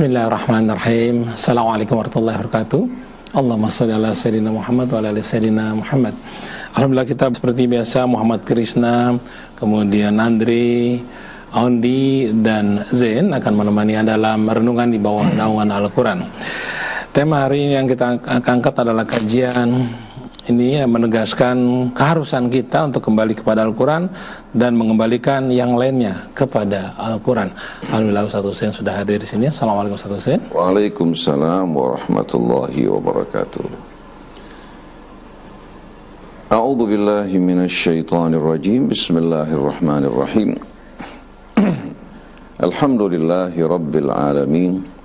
Bismillahirrahmanirrahim. Assalamualaikum warahmatullahi wabarakatuh. Allahumma sholli ala sayyidina Muhammad wa ala sayyidina Muhammad. Alhamdulillah kita seperti biasa Muhammad Krishna, kemudian Andri, Aundi dan Zain akan menemani Anda dalam renungan di bawah naungan Al-Qur'an. Tema hari ini yang kita angkat adalah kajian ini menegaskan keharusan kita untuk kembali kepada Al-Quran dan mengembalikan yang lainnya kepada Al-Quran. Alhamdulillah Ustaz Hussein sudah hadir di sini. Assalamualaikum Ustaz Hussein. Waalaikumsalam warahmatullahi wabarakatuh. A'udzu billahi minasy syaithanir rajim. Bismillahirrahmanirrahim. Alhamdulillahi rabbil alamin.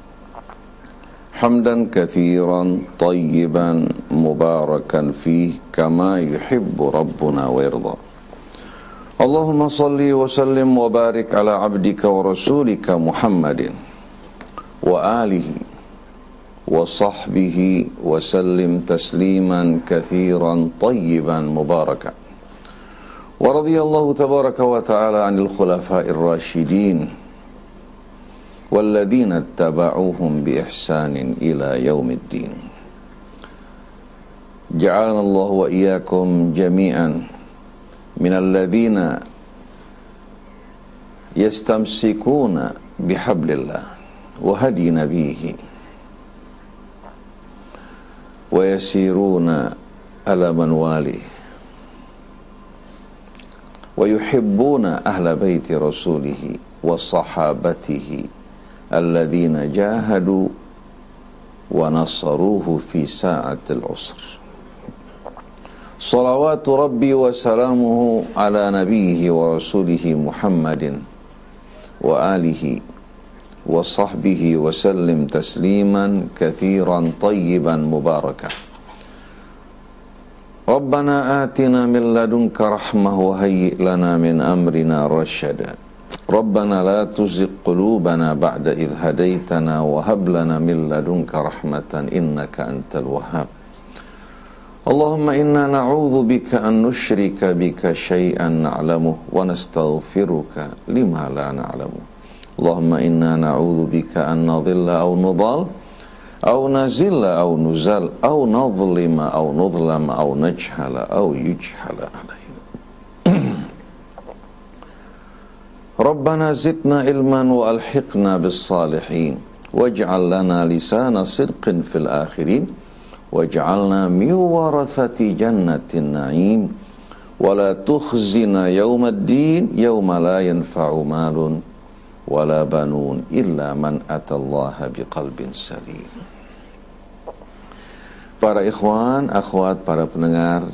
حمدا كثيرا طيبا مباركا فيه كما يحب ربنا ويرضى. اللهم صل وسلم وبارك على عبدك ورسولك محمد وآله وصحبه وسلم تسليما كثيرا طيبا مباركا. ورضي الله تبارك وتعالى عن الخلفاء الراشدين والذين اتبعوهم بإحسان إلى يوم الدين. جعلنا الله وإياكم جميعا من الذين يستمسكون بحبل الله وهدي نبيه ويسيرون على منواله ويحبون أهل بيت رسوله وصحابته الذين جاهدوا ونصروه في ساعة العسر. صلوات ربي وسلامه على نبيه ورسوله محمد وآله وصحبه وسلم تسليما كثيرا طيبا مباركا. ربنا آتنا من لدنك رحمة وهيئ لنا من أمرنا رشدا. ربنا لا تزغ قلوبنا بعد إذ هديتنا وهب لنا من لدنك رحمة إنك أنت الوهاب. اللهم إنا نعوذ بك أن نشرك بك شيئا نعلمه ونستغفرك لما لا نعلمه. اللهم إنا نعوذ بك أن نضل أو نضل أو نزل أو نزل أو نظلم أو نظلم أو نجهل أو يجهل. علينا ربنا زدنا علما وألحقنا بالصالحين. واجعل لنا لسان صدق في الآخرين. واجعلنا من ورثة جنة النعيم. ولا تخزنا يوم الدين يوم لا ينفع مال ولا بنون إلا من أتى الله بقلب سليم. Para ikhwan, akhwat, para pendengar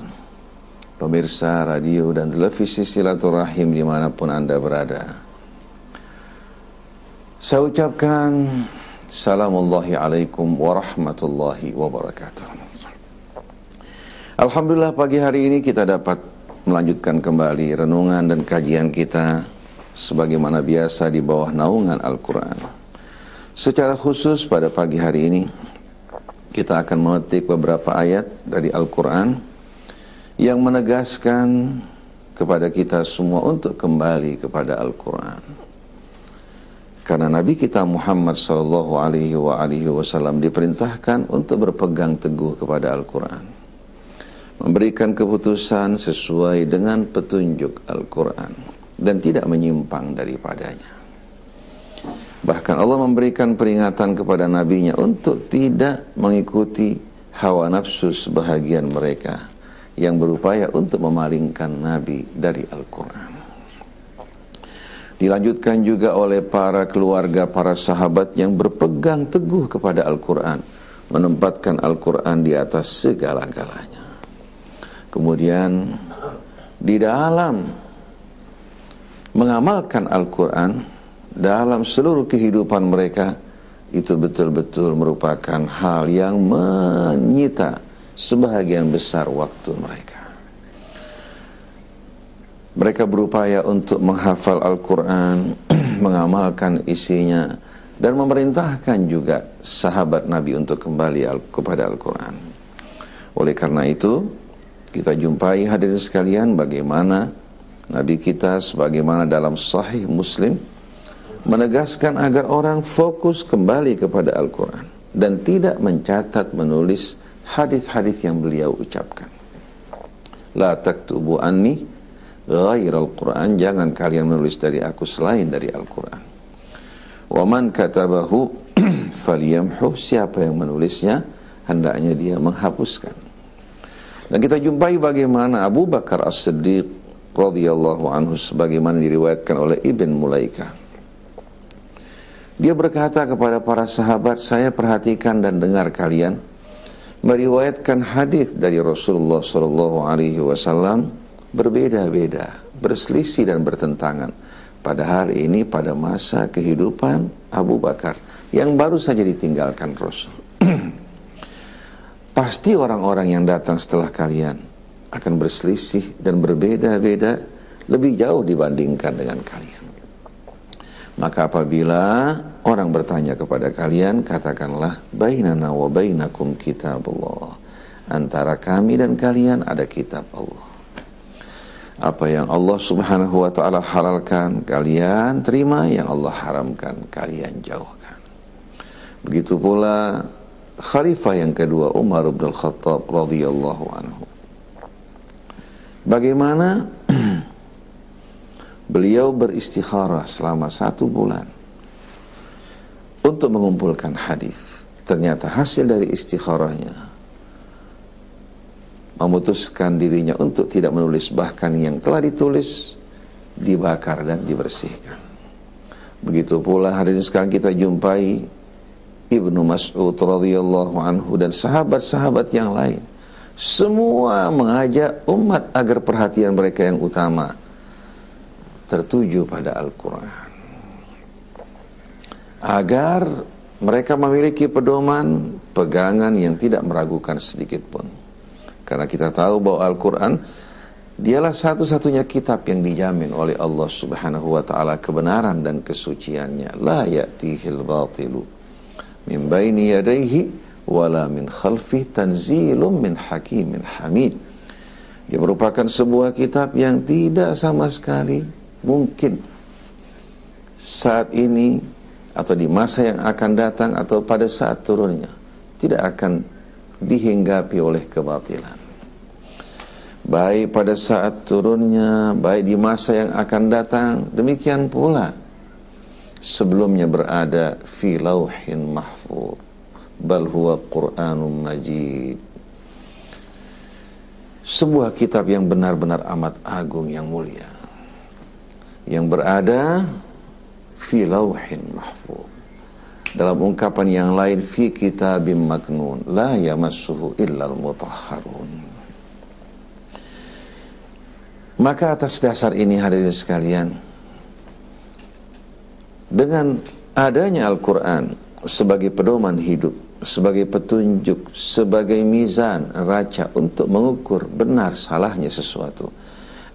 pemirsa radio dan televisi silaturahim di mana pun anda berada. Saya ucapkan Salamullahi alaikum warahmatullahi wabarakatuh. Alhamdulillah pagi hari ini kita dapat melanjutkan kembali renungan dan kajian kita sebagaimana biasa di bawah naungan Al-Quran. Secara khusus pada pagi hari ini kita akan memetik beberapa ayat dari Al-Quran yang menegaskan kepada kita semua untuk kembali kepada Al-Quran. Karena Nabi kita Muhammad sallallahu alaihi wasallam diperintahkan untuk berpegang teguh kepada Al-Quran. Memberikan keputusan sesuai dengan petunjuk Al-Quran dan tidak menyimpang daripadanya. Bahkan Allah memberikan peringatan kepada nabinya untuk tidak mengikuti hawa nafsu sebahagian mereka yang berupaya untuk memalingkan Nabi dari Al-Quran. Dilanjutkan juga oleh para keluarga, para sahabat yang berpegang teguh kepada Al-Quran. Menempatkan Al-Quran di atas segala-galanya. Kemudian di dalam mengamalkan Al-Quran dalam seluruh kehidupan mereka itu betul-betul merupakan hal yang menyita sebahagian besar waktu mereka. Mereka berupaya untuk menghafal Al-Quran, mengamalkan isinya, dan memerintahkan juga sahabat Nabi untuk kembali kepada Al-Quran. Oleh karena itu, kita jumpai hadirin sekalian bagaimana Nabi kita sebagaimana dalam sahih Muslim menegaskan agar orang fokus kembali kepada Al-Quran dan tidak mencatat menulis hadis-hadis yang beliau ucapkan. La taktubu anni al Quran jangan kalian menulis dari aku selain dari Al-Quran. Wa man katabahu falyamhu siapa yang menulisnya hendaknya dia menghapuskan. Dan kita jumpai bagaimana Abu Bakar As-Siddiq radhiyallahu anhu sebagaimana diriwayatkan oleh Ibn Mulaika. Dia berkata kepada para sahabat, saya perhatikan dan dengar kalian meriwayatkan hadis dari Rasulullah sallallahu alaihi wasallam berbeda-beda, berselisih dan bertentangan. Pada hari ini pada masa kehidupan Abu Bakar yang baru saja ditinggalkan Rasul. Pasti orang-orang yang datang setelah kalian akan berselisih dan berbeda-beda lebih jauh dibandingkan dengan kalian. Maka apabila orang bertanya kepada kalian, katakanlah bainana wa bainakum kitabullah. Antara kami dan kalian ada kitab Allah. Apa yang Allah Subhanahu wa taala halalkan, kalian terima, yang Allah haramkan, kalian jauhkan. Begitu pula khalifah yang kedua Umar bin Khattab radhiyallahu anhu. Bagaimana beliau beristikharah selama satu bulan untuk mengumpulkan hadis. Ternyata hasil dari istikharahnya memutuskan dirinya untuk tidak menulis bahkan yang telah ditulis dibakar dan dibersihkan. Begitu pula hari ini sekarang kita jumpai Ibnu Mas'ud radhiyallahu anhu dan sahabat-sahabat yang lain semua mengajak umat agar perhatian mereka yang utama tertuju pada Al-Quran. Agar mereka memiliki pedoman pegangan yang tidak meragukan sedikit pun. Karena kita tahu bahwa Al-Quran dialah satu-satunya kitab yang dijamin oleh Allah subhanahu wa ta'ala kebenaran dan kesuciannya. La ya'tihil batilu min baini yadayhi wala min khalfi tanzilum min hakimin hamid. Dia merupakan sebuah kitab yang tidak sama sekali mungkin saat ini atau di masa yang akan datang atau pada saat turunnya tidak akan dihinggapi oleh kebatilan. Baik pada saat turunnya, baik di masa yang akan datang, demikian pula sebelumnya berada fi lauhin mahfuz bal huwa Qur'anun Majid sebuah kitab yang benar-benar amat agung yang mulia yang berada fi lauhin mahfuz dalam ungkapan yang lain fi kitabim maknun la yamassuhu illal mutahharun maka atas dasar ini hadirin sekalian dengan adanya Al-Quran sebagai pedoman hidup, sebagai petunjuk, sebagai mizan, raca untuk mengukur benar salahnya sesuatu.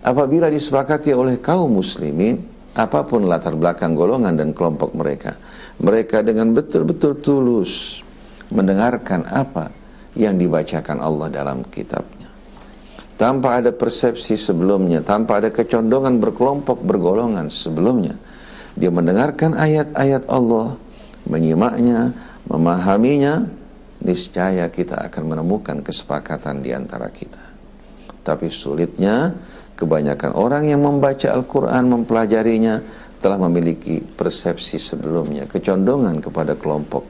Apabila disepakati oleh kaum muslimin, apa pun latar belakang golongan dan kelompok mereka, mereka dengan betul-betul tulus mendengarkan apa yang dibacakan Allah dalam kitabnya. Tanpa ada persepsi sebelumnya, tanpa ada kecondongan berkelompok bergolongan sebelumnya dia mendengarkan ayat-ayat Allah, menyimaknya, memahaminya, niscaya kita akan menemukan kesepakatan di antara kita. Tapi sulitnya, kebanyakan orang yang membaca Al-Quran, mempelajarinya, telah memiliki persepsi sebelumnya, kecondongan kepada kelompok,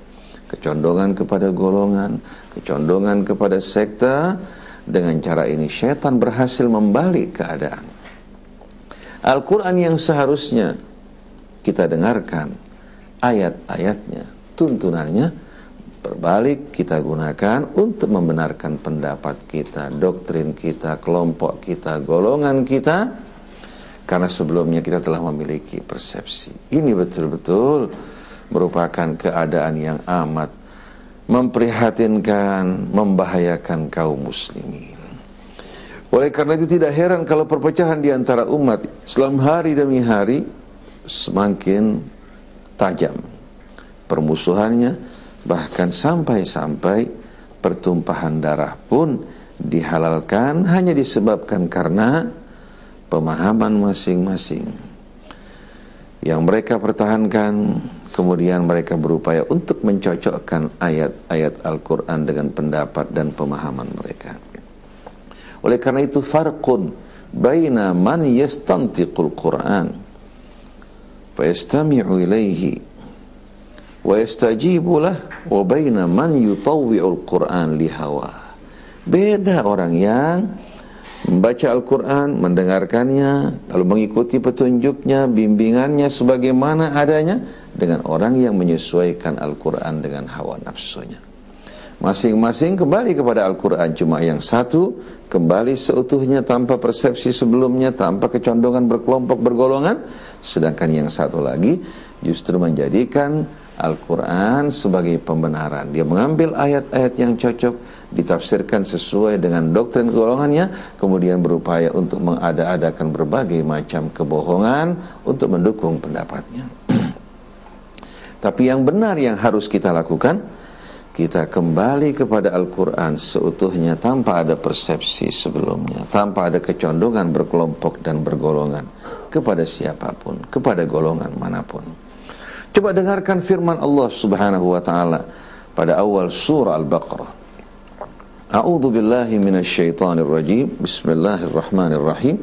kecondongan kepada golongan, kecondongan kepada sekta. Dengan cara ini, syaitan berhasil membalik keadaan. Al-Quran yang seharusnya kita dengarkan ayat-ayatnya, tuntunannya, berbalik kita gunakan untuk membenarkan pendapat kita, doktrin kita, kelompok kita, golongan kita, karena sebelumnya kita telah memiliki persepsi. Ini betul-betul merupakan keadaan yang amat memprihatinkan, membahayakan kaum muslimin. Oleh karena itu tidak heran kalau perpecahan di antara umat selama hari demi hari semakin tajam permusuhannya bahkan sampai-sampai pertumpahan darah pun dihalalkan hanya disebabkan karena pemahaman masing-masing. Yang mereka pertahankan kemudian mereka berupaya untuk mencocokkan ayat-ayat Al-Quran dengan pendapat dan pemahaman mereka. Oleh karena itu farqun baina man yastantiqul Quran fa yastami'u ilaihi wa lah wa baina man yutawwi'ul Quran li hawa beda orang yang membaca Al-Quran, mendengarkannya, lalu mengikuti petunjuknya, bimbingannya sebagaimana adanya dengan orang yang menyesuaikan Al-Quran dengan hawa nafsunya. Masing-masing kembali kepada Al-Quran Cuma yang satu kembali seutuhnya tanpa persepsi sebelumnya Tanpa kecondongan berkelompok bergolongan Sedangkan yang satu lagi justru menjadikan Al-Quran sebagai pembenaran. Dia mengambil ayat-ayat yang cocok ditafsirkan sesuai dengan doktrin golongannya kemudian berupaya untuk mengada-adakan berbagai macam kebohongan untuk mendukung pendapatnya. Tapi yang benar yang harus kita lakukan kita kembali kepada Al-Quran seutuhnya tanpa ada persepsi sebelumnya tanpa ada kecondongan berkelompok dan bergolongan kepada siapa pun kepada golongan mana pun coba dengarkan firman Allah subhanahu wa ta'ala pada awal surah Al-Baqarah A'udzu billahi minasyaitonir rajim. Bismillahirrahmanirrahim.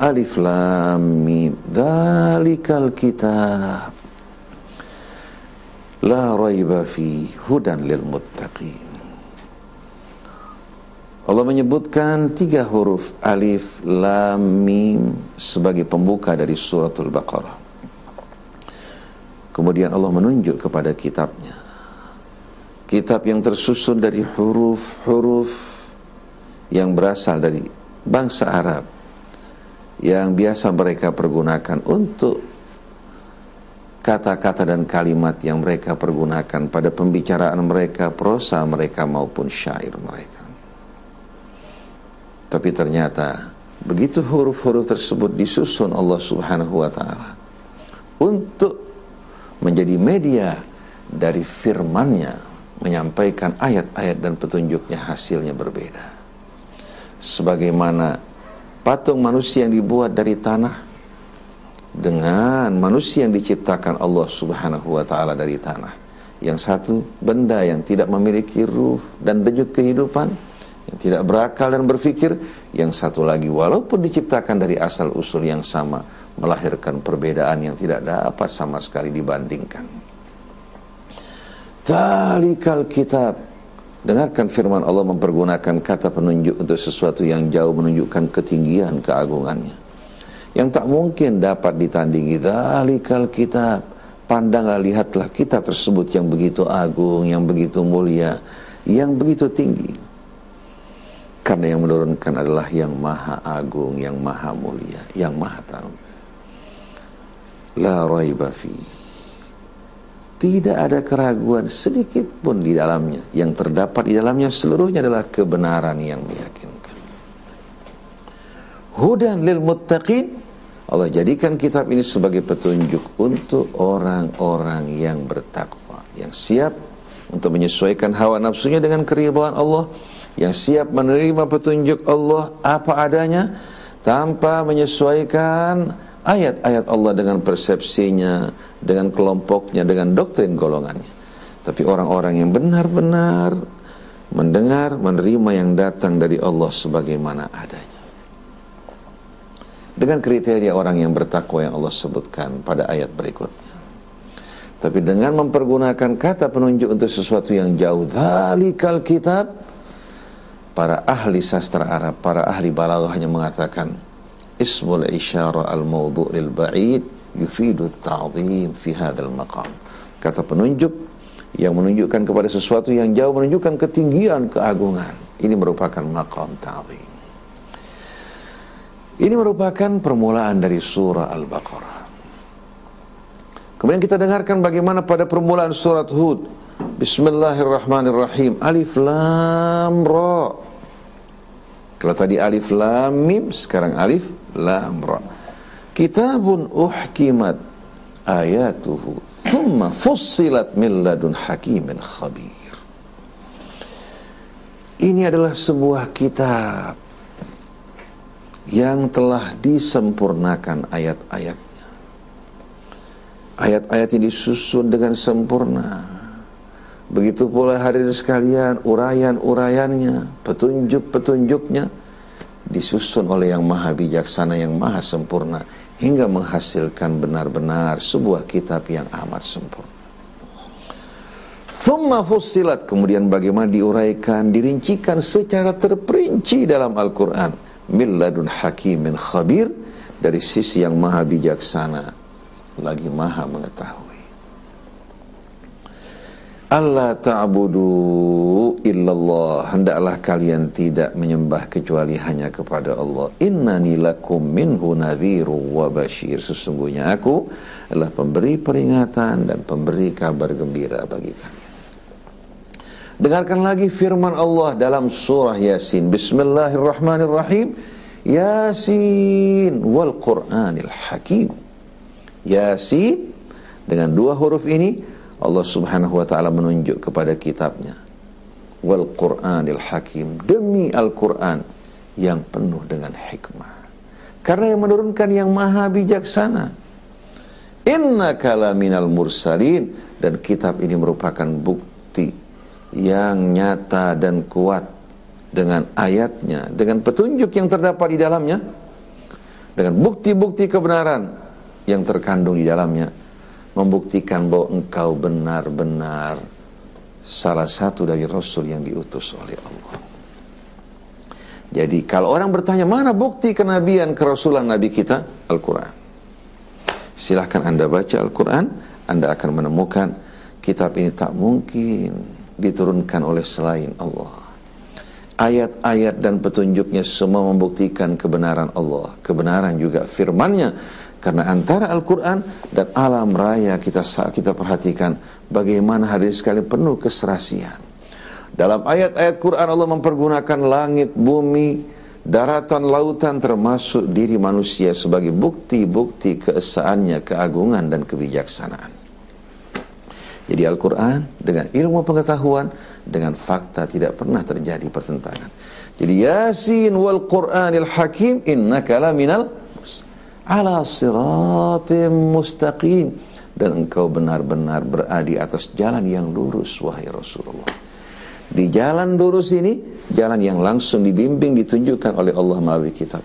Alif lam mim. Dzalikal kitab. La raiba fi hudan lil muttaqin. Allah menyebutkan tiga huruf alif lam mim sebagai pembuka dari suratul Baqarah. Kemudian Allah menunjuk kepada kitabnya kitab yang tersusun dari huruf-huruf yang berasal dari bangsa Arab yang biasa mereka pergunakan untuk kata-kata dan kalimat yang mereka pergunakan pada pembicaraan mereka, prosa mereka maupun syair mereka. Tapi ternyata begitu huruf-huruf tersebut disusun Allah Subhanahu wa taala untuk menjadi media dari firman-Nya menyampaikan ayat-ayat dan petunjuknya hasilnya berbeda. Sebagaimana patung manusia yang dibuat dari tanah dengan manusia yang diciptakan Allah Subhanahu wa taala dari tanah. Yang satu benda yang tidak memiliki ruh dan denyut kehidupan, yang tidak berakal dan berpikir, yang satu lagi walaupun diciptakan dari asal usul yang sama, melahirkan perbedaan yang tidak dapat sama sekali dibandingkan. Talikal kitab Dengarkan firman Allah mempergunakan kata penunjuk untuk sesuatu yang jauh menunjukkan ketinggian keagungannya. Yang tak mungkin dapat ditandingi. Talikal kitab. Pandanglah, lihatlah kitab tersebut yang begitu agung, yang begitu mulia, yang begitu tinggi. Karena yang menurunkan adalah yang maha agung, yang maha mulia, yang maha tahu. La raiba fihi tidak ada keraguan sedikit pun di dalamnya. Yang terdapat di dalamnya seluruhnya adalah kebenaran yang meyakinkan. Hudan lil muttaqin. Allah jadikan kitab ini sebagai petunjuk untuk orang-orang yang bertakwa, yang siap untuk menyesuaikan hawa nafsunya dengan keridhaan Allah, yang siap menerima petunjuk Allah apa adanya tanpa menyesuaikan ayat-ayat Allah dengan persepsinya, dengan kelompoknya, dengan doktrin golongannya. Tapi orang-orang yang benar-benar mendengar, menerima yang datang dari Allah sebagaimana adanya. Dengan kriteria orang yang bertakwa yang Allah sebutkan pada ayat berikutnya. Tapi dengan mempergunakan kata penunjuk untuk sesuatu yang jauh, dhalikal kitab, para ahli sastra Arab, para ahli balaghah hanya mengatakan, ismul isyara al-mawdu' lil ba'id yufidu ta'zim fi hadzal maqam. Kata penunjuk yang menunjukkan kepada sesuatu yang jauh menunjukkan ketinggian keagungan. Ini merupakan maqam ta'zim. Ini merupakan permulaan dari surah Al-Baqarah. Kemudian kita dengarkan bagaimana pada permulaan surat Hud. Bismillahirrahmanirrahim. Alif Lam Ra. Kalau tadi alif lam mim, sekarang alif lam ra. Kitabun uhkimat ayatuhu thumma fussilat min ladun hakimin khabir. Ini adalah sebuah kitab yang telah disempurnakan ayat-ayatnya. Ayat-ayat ini disusun dengan sempurna. Begitu pula hadirin sekalian, urayan-urayannya, petunjuk-petunjuknya disusun oleh yang maha bijaksana, yang maha sempurna hingga menghasilkan benar-benar sebuah kitab yang amat sempurna. Thumma fussilat kemudian bagaimana diuraikan, dirincikan secara terperinci dalam Al-Qur'an. Milladun hakimin khabir dari sisi yang maha bijaksana lagi maha mengetahui. Allah ta'budu illallah. Hendaklah kalian tidak menyembah kecuali hanya kepada Allah. Innani lakum minhu nadhiru wa bashir. Sesungguhnya aku adalah pemberi peringatan dan pemberi kabar gembira bagi kalian. Dengarkan lagi firman Allah dalam surah Yasin. Bismillahirrahmanirrahim. Yasin wal Qur'anil Hakim. Yasin dengan dua huruf ini Allah Subhanahu wa taala menunjuk kepada kitabnya wal Qur'anil Hakim demi Al-Qur'an yang penuh dengan hikmah. Karena yang menurunkan yang maha bijaksana. Inna kalaminal mursalin dan kitab ini merupakan bukti yang nyata dan kuat dengan ayatnya, dengan petunjuk yang terdapat di dalamnya, dengan bukti-bukti kebenaran yang terkandung di dalamnya membuktikan bahwa engkau benar-benar salah satu dari Rasul yang diutus oleh Allah. Jadi kalau orang bertanya mana bukti kenabian kerasulan Nabi kita? Al-Quran. Silahkan anda baca Al-Quran, anda akan menemukan kitab ini tak mungkin diturunkan oleh selain Allah. Ayat-ayat dan petunjuknya semua membuktikan kebenaran Allah, kebenaran juga firmannya karena antara Al-Quran dan alam raya kita kita perhatikan bagaimana hadis sekali penuh keserasian. Dalam ayat-ayat Quran Allah mempergunakan langit, bumi, daratan, lautan termasuk diri manusia sebagai bukti-bukti keesaannya, keagungan dan kebijaksanaan. Jadi Al-Quran dengan ilmu pengetahuan, dengan fakta tidak pernah terjadi pertentangan. Jadi Yasin wal Quranil Hakim innaka laminal ala siratim mustaqim dan engkau benar-benar berada di atas jalan yang lurus wahai Rasulullah. Di jalan lurus ini jalan yang langsung dibimbing ditunjukkan oleh Allah melalui kitab.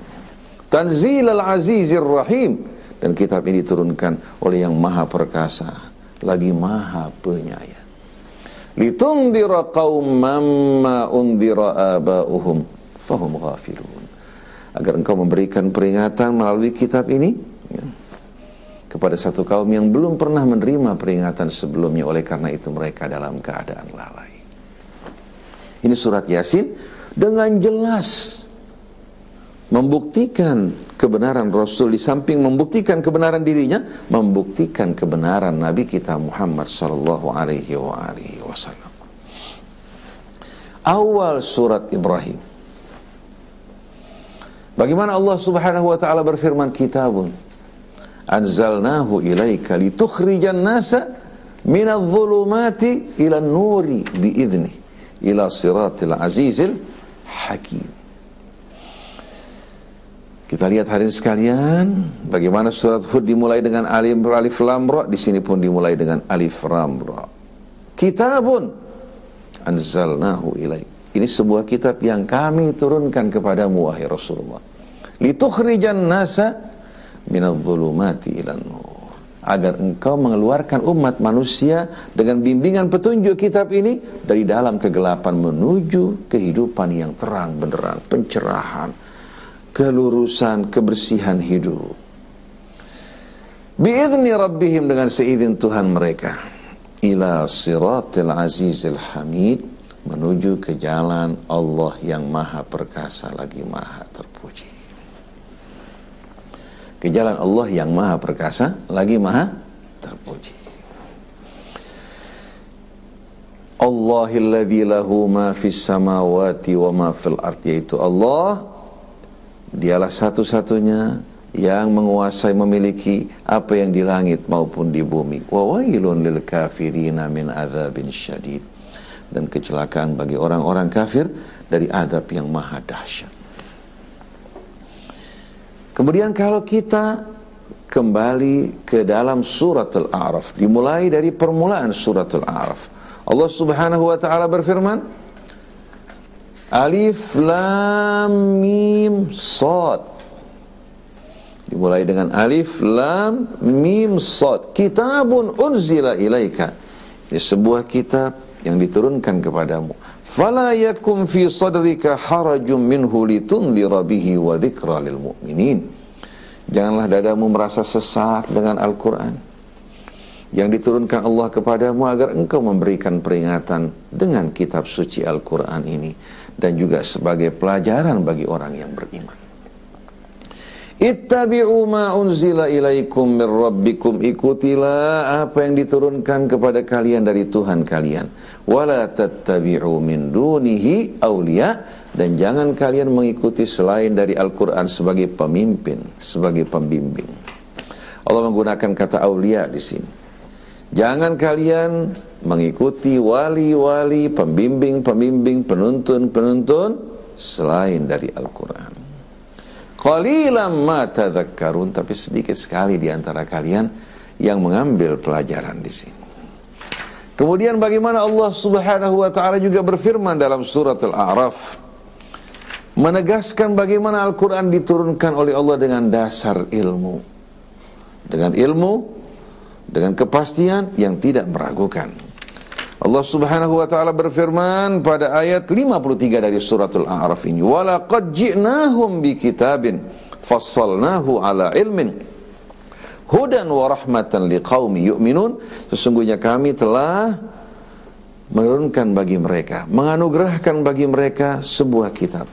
Tanzil al-Azizir Rahim dan kitab ini diturunkan oleh yang maha perkasa lagi maha penyayang. Litundira qauman ma undira aba'uhum fahum ghafilun agar engkau memberikan peringatan melalui kitab ini ya, kepada satu kaum yang belum pernah menerima peringatan sebelumnya oleh karena itu mereka dalam keadaan lalai. Ini surat Yasin dengan jelas membuktikan kebenaran Rasul di samping membuktikan kebenaran dirinya, membuktikan kebenaran Nabi kita Muhammad sallallahu alaihi wasallam. Awal surat Ibrahim Bagaimana Allah Subhanahu wa taala berfirman kitabun anzalnahu ilaika litukhrijan nasa minadh dhulumati ila nuri biidni ila siratil azizil hakim. Kita lihat hari ini sekalian bagaimana surat Hud dimulai dengan alif alif lam ra di sini pun dimulai dengan alif lam ra. Kitabun anzalnahu ilaik. Ini sebuah kitab yang kami turunkan kepadamu wahai Rasulullah litukhrijan nasa minadh-dhulumati ilan nur. Agar engkau mengeluarkan umat manusia dengan bimbingan petunjuk kitab ini dari dalam kegelapan menuju kehidupan yang terang benderang, pencerahan, kelurusan, kebersihan hidup. Biidni rabbihim dengan seizin Tuhan mereka. Ila siratil azizil hamid menuju ke jalan Allah yang maha perkasa lagi maha terpuji ke jalan Allah yang maha perkasa lagi maha terpuji. Allahilladzi lahu ma fis samawati wa ma fil ardi yaitu Allah dialah satu-satunya yang menguasai memiliki apa yang di langit maupun di bumi. Wa wailun lil kafirina min adzabin syadid. Dan kecelakaan bagi orang-orang kafir dari adab yang maha dahsyat Kemudian kalau kita kembali ke dalam surat Al-A'raf. Dimulai dari permulaan surat Al-A'raf. Allah Subhanahu wa taala berfirman, Alif Lam Mim Sad. Dimulai dengan Alif Lam Mim Sad. Kitabun unzila ilaika. Ini sebuah kitab yang diturunkan kepadamu. Fala yakum fi sadrika harajum minhu litunzira bihi wa lil mu'minin. Janganlah dadamu merasa sesak dengan Al-Quran yang diturunkan Allah kepadamu agar engkau memberikan peringatan dengan kitab suci Al-Quran ini dan juga sebagai pelajaran bagi orang yang beriman. Ittabi'u ma unzila ilaikum min rabbikum. Ikutilah apa yang diturunkan kepada kalian dari Tuhan kalian. Wala tattabi'u min dunihi awliya. Dan jangan kalian mengikuti selain dari Al-Qur'an sebagai pemimpin sebagai pembimbing. Allah menggunakan kata awliya di sini. Jangan kalian mengikuti wali-wali pembimbing-pembimbing penuntun-penuntun selain dari Al-Qur'an Qalilan ma tadhakkarun tapi sedikit sekali di antara kalian yang mengambil pelajaran di sini. Kemudian bagaimana Allah Subhanahu wa taala juga berfirman dalam surat Al-A'raf menegaskan bagaimana Al-Qur'an diturunkan oleh Allah dengan dasar ilmu. Dengan ilmu dengan kepastian yang tidak meragukan. Allah Subhanahu wa taala berfirman pada ayat 53 dari suratul A'raf ini, "Wa laqad ji'nahum bi kitabin fassalnahu ala ilmin hudan wa rahmatan liqaumi yu'minun." Sesungguhnya kami telah menurunkan bagi mereka, menganugerahkan bagi mereka sebuah kitab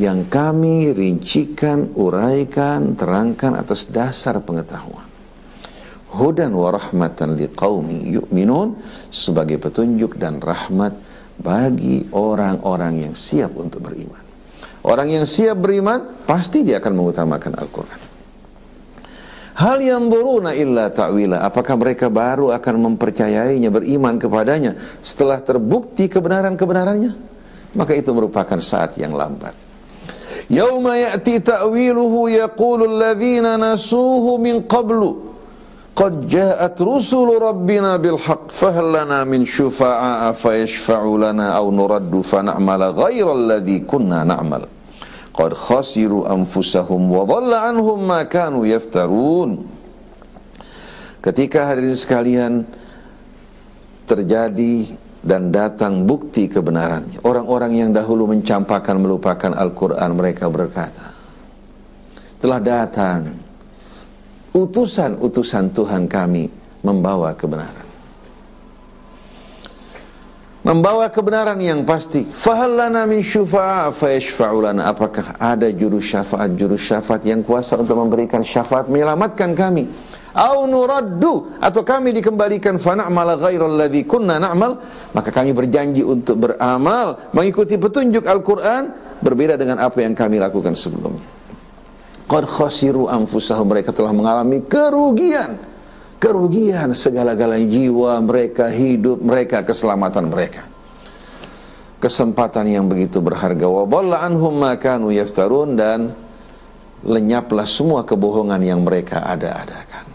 yang kami rincikan, uraikan, terangkan atas dasar pengetahuan hudan wa rahmatan liqaumi yu'minun sebagai petunjuk dan rahmat bagi orang-orang yang siap untuk beriman. Orang yang siap beriman pasti dia akan mengutamakan Al-Qur'an. Hal yang buruna illa ta'wila Apakah mereka baru akan mempercayainya Beriman kepadanya Setelah terbukti kebenaran-kebenarannya Maka itu merupakan saat yang lambat Yawma ya'ti ta'wiluhu Yaqulu alladhina nasuhu min qablu Qad ja'at rusulu rabbina bil haqq fahal lana min syufa'a fayashfa'u lana aw nuraddu fa na'mala ghairal ladzi kunna na'mal. Qad khasiru anfusahum wa dhalla anhum ma kanu yaftarun. Ketika hadirin sekalian terjadi dan datang bukti kebenarannya. Orang-orang yang dahulu mencampakkan melupakan Al-Qur'an mereka berkata, telah datang utusan-utusan Tuhan kami membawa kebenaran. Membawa kebenaran yang pasti. Fahallana min syufa'a fayashfa'ulana. Apakah ada juru syafaat, juru syafaat yang kuasa untuk memberikan syafaat menyelamatkan kami? Au nuraddu atau kami dikembalikan fa na'mal ghairal ladzi kunna na'mal maka kami berjanji untuk beramal mengikuti petunjuk Al-Qur'an berbeda dengan apa yang kami lakukan sebelumnya. Qad khasiru anfusahum mereka telah mengalami kerugian. Kerugian segala-galanya jiwa mereka, hidup mereka, keselamatan mereka. Kesempatan yang begitu berharga. Wa dhalla anhum ma kanu yaftarun dan lenyaplah semua kebohongan yang mereka ada-adakan.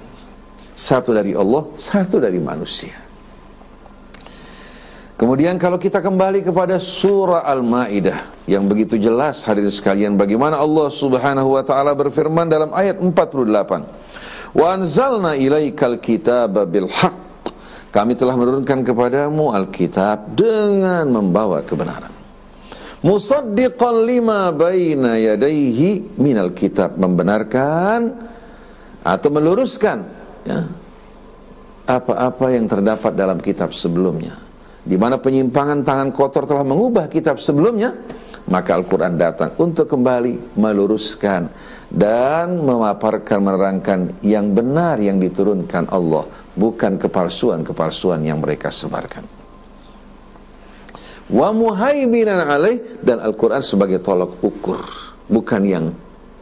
Satu dari Allah, satu dari manusia. Kemudian kalau kita kembali kepada surah Al-Maidah yang begitu jelas hadirin sekalian bagaimana Allah Subhanahu wa taala berfirman dalam ayat 48. Wa anzalna ilaikal kitaba bil haqq. Kami telah menurunkan kepadamu Alkitab dengan membawa kebenaran. Musaddiqan lima baina yadayhi minal kitab membenarkan atau meluruskan ya, apa-apa yang terdapat dalam kitab sebelumnya di mana penyimpangan tangan kotor telah mengubah kitab sebelumnya, maka Al-Quran datang untuk kembali meluruskan dan memaparkan, menerangkan yang benar yang diturunkan Allah, bukan kepalsuan-kepalsuan yang mereka sebarkan. Wa muhaiminan alaih dan Al-Quran sebagai tolak ukur, bukan yang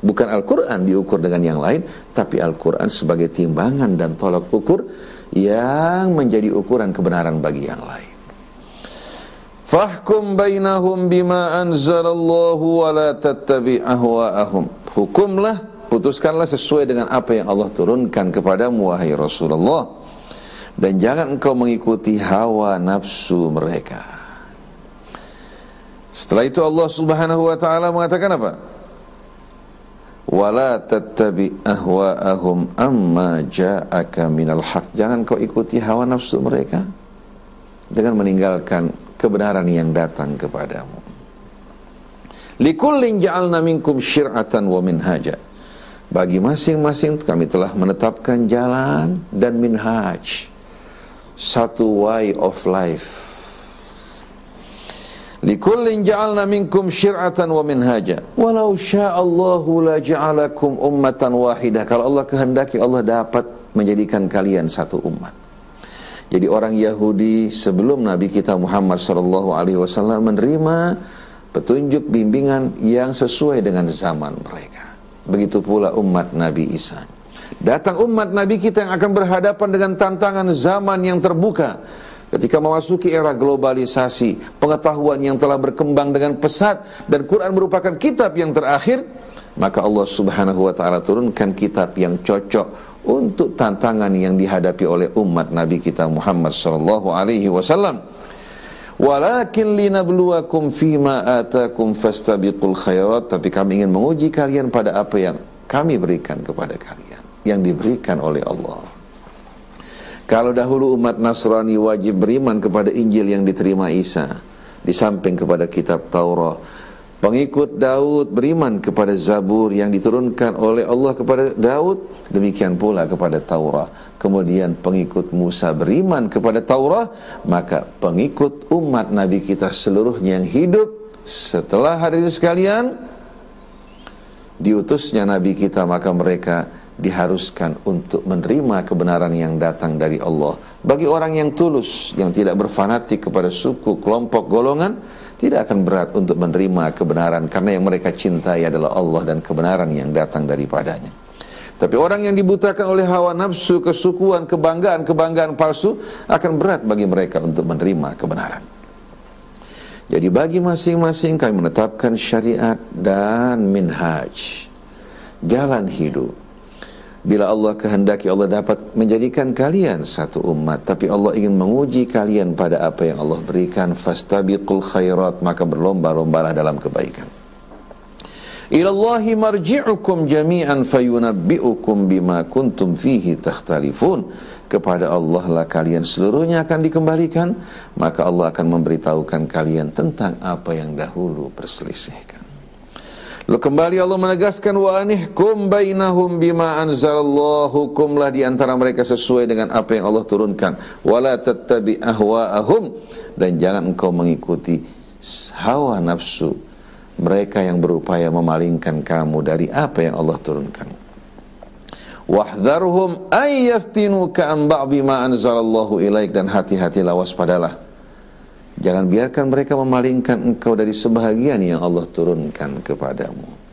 bukan Al-Quran diukur dengan yang lain, tapi Al-Quran sebagai timbangan dan tolak ukur yang menjadi ukuran kebenaran bagi yang lain. Fahkum bainahum bima anzalallahu wa la tattabi ahwa'ahum. Hukumlah, putuskanlah sesuai dengan apa yang Allah turunkan kepadamu wahai Rasulullah dan jangan engkau mengikuti hawa nafsu mereka. Setelah itu Allah Subhanahu wa taala mengatakan apa? Wala tattabi ahwa'ahum amma ja'aka minal haq. Jangan kau ikuti hawa nafsu mereka dengan meninggalkan kebenaran yang datang kepadamu. Likullin ja'alna minkum syir'atan wa minhaja. Bagi masing-masing kami telah menetapkan jalan dan minhaj. Satu way of life. Likullin ja'alna minkum syir'atan wa minhaja. Walau sya'allahu la ja'alakum ummatan wahidah. Kalau Allah kehendaki Allah dapat menjadikan kalian satu umat. Jadi orang Yahudi sebelum Nabi kita Muhammad sallallahu alaihi wasallam menerima petunjuk bimbingan yang sesuai dengan zaman mereka. Begitu pula umat Nabi Isa. Datang umat Nabi kita yang akan berhadapan dengan tantangan zaman yang terbuka. Ketika memasuki era globalisasi, pengetahuan yang telah berkembang dengan pesat dan Quran merupakan kitab yang terakhir, maka Allah Subhanahu wa taala turunkan kitab yang cocok untuk tantangan yang dihadapi oleh umat Nabi kita Muhammad sallallahu alaihi wasallam. Walakin linabluwakum fima atakum fastabiqul khairat tapi kami ingin menguji kalian pada apa yang kami berikan kepada kalian yang diberikan oleh Allah. Kalau dahulu umat Nasrani wajib beriman kepada Injil yang diterima Isa di samping kepada kitab Taurat Pengikut Daud beriman kepada Zabur yang diturunkan oleh Allah kepada Daud, demikian pula kepada Taurat. Kemudian pengikut Musa beriman kepada Taurat, maka pengikut umat Nabi kita seluruhnya yang hidup setelah hari ini sekalian diutusnya Nabi kita maka mereka diharuskan untuk menerima kebenaran yang datang dari Allah. Bagi orang yang tulus, yang tidak berfanatik kepada suku, kelompok, golongan, tidak akan berat untuk menerima kebenaran karena yang mereka cintai adalah Allah dan kebenaran yang datang daripadanya. Tapi orang yang dibutakan oleh hawa nafsu, kesukuan, kebanggaan, kebanggaan palsu akan berat bagi mereka untuk menerima kebenaran. Jadi bagi masing-masing kami menetapkan syariat dan minhaj. Jalan hidup Bila Allah kehendaki Allah dapat menjadikan kalian satu umat. Tapi Allah ingin menguji kalian pada apa yang Allah berikan. Fastabiqul khairat Maka berlomba-lombalah dalam kebaikan. Ilallahi marji'ukum jami'an fayunabbi'ukum bima kuntum fihi takhtalifun. Kepada Allah lah kalian seluruhnya akan dikembalikan. Maka Allah akan memberitahukan kalian tentang apa yang dahulu perselisihkan Lalu kembali Allah menegaskan wa anihkum bainahum bima anzalallahu. Hukumlah di antara mereka sesuai dengan apa yang Allah turunkan. Wala tattabi ahwaahum. Dan jangan engkau mengikuti hawa nafsu mereka yang berupaya memalingkan kamu dari apa yang Allah turunkan. Wahdharhum ayyaftinuka an ba'di ma anzalallahu ilaik. Dan hati-hatilah waspadalah Jangan biarkan mereka memalingkan engkau dari sebahagian yang Allah turunkan kepadamu.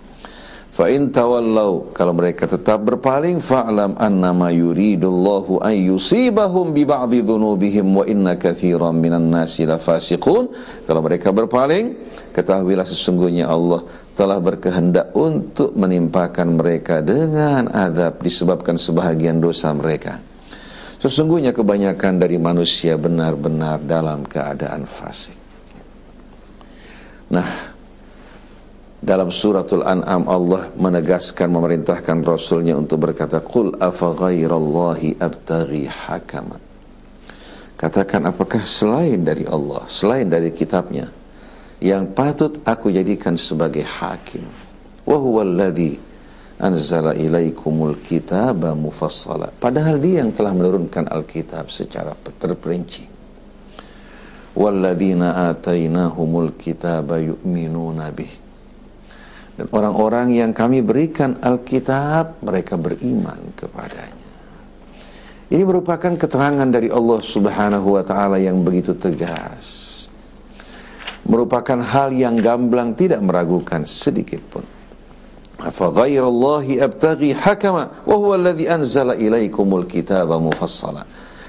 Fa in tawallau kalau mereka tetap berpaling fa'lam annama yuridullahu an yusibahum bi ba'dhi dhunubihim wa inna katsiran minan nasi lafasiqun kalau mereka berpaling ketahuilah sesungguhnya Allah telah berkehendak untuk menimpakan mereka dengan azab disebabkan sebahagian dosa mereka Sesungguhnya kebanyakan dari manusia benar-benar dalam keadaan fasik. Nah, dalam suratul An'am Allah menegaskan memerintahkan Rasulnya untuk berkata Qul afa ghairallahi abtaghi hakama Katakan apakah selain dari Allah Selain dari kitabnya Yang patut aku jadikan sebagai hakim Wahuwa alladhi anzala ilaikumul kitaba mufassala. Padahal dia yang telah menurunkan Alkitab secara terperinci. Walladzina atainahumul kitaba yu'minuna bih. Dan orang-orang yang kami berikan Alkitab, mereka beriman kepadanya. Ini merupakan keterangan dari Allah Subhanahu wa taala yang begitu tegas. Merupakan hal yang gamblang tidak meragukan sedikit pun. فغير الله أبتغي حكما وهو الذي أنزل إليكم الكتاب مفصلا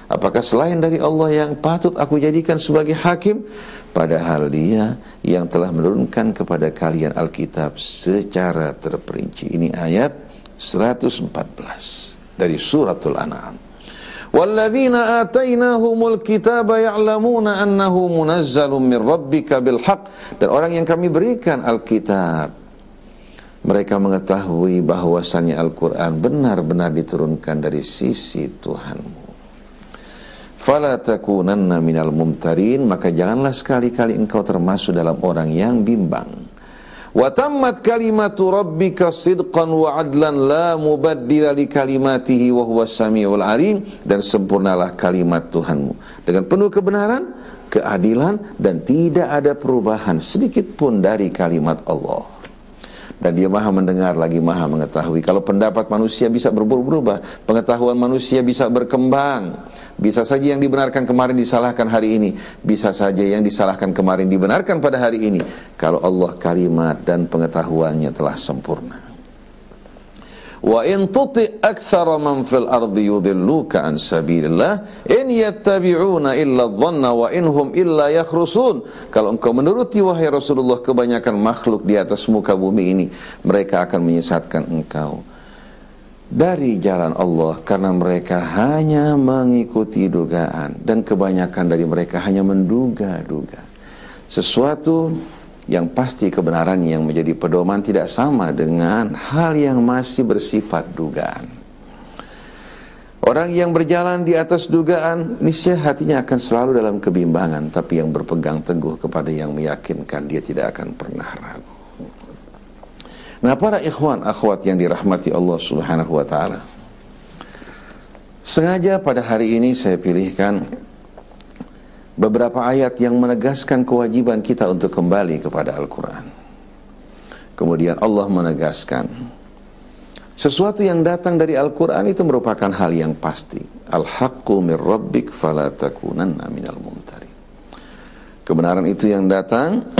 Apakah selain dari Allah yang patut aku jadikan sebagai hakim Padahal dia yang telah menurunkan kepada kalian Alkitab secara terperinci Ini ayat 114 dari suratul An'am. Walladzina atainahumul kitaba ya'lamuna annahu munazzalun min rabbika bil haqq dan orang yang kami berikan Alkitab mereka mengetahui bahwasannya Al-Qur'an benar-benar diturunkan dari sisi Tuhanmu. Fala takunanna minal mumtarin maka janganlah sekali-kali engkau termasuk dalam orang yang bimbang. Wa tammat kalimatu rabbika sidqan wa adlan la mubaddila li kalimatihi wa huwa samiul alim dan sempurnalah kalimat Tuhanmu dengan penuh kebenaran, keadilan dan tidak ada perubahan sedikit pun dari kalimat Allah dan dia maha mendengar lagi maha mengetahui kalau pendapat manusia bisa berubah-ubah pengetahuan manusia bisa berkembang bisa saja yang dibenarkan kemarin disalahkan hari ini. Bisa saja yang disalahkan kemarin dibenarkan pada hari ini. Kalau Allah kalimat dan pengetahuannya telah sempurna. Wa in tuti akthara man fil ardi yudilluka an sabilillah in yattabi'una illa dhanna wa inhum illa yakhrusun. Kalau engkau menuruti wahai Rasulullah kebanyakan makhluk di atas muka bumi ini, mereka akan menyesatkan engkau dari jalan Allah karena mereka hanya mengikuti dugaan dan kebanyakan dari mereka hanya menduga-duga. Sesuatu yang pasti kebenaran yang menjadi pedoman tidak sama dengan hal yang masih bersifat dugaan. Orang yang berjalan di atas dugaan, niscaya hatinya akan selalu dalam kebimbangan, tapi yang berpegang teguh kepada yang meyakinkan dia tidak akan pernah ragu. Nah para ikhwan akhwat yang dirahmati Allah subhanahu wa ta'ala Sengaja pada hari ini saya pilihkan Beberapa ayat yang menegaskan kewajiban kita untuk kembali kepada Al-Quran. Kemudian Allah menegaskan Sesuatu yang datang dari Al-Quran itu merupakan hal yang pasti. Al-haqqu min rabbik falatakunanna minal mumtari Kebenaran itu yang datang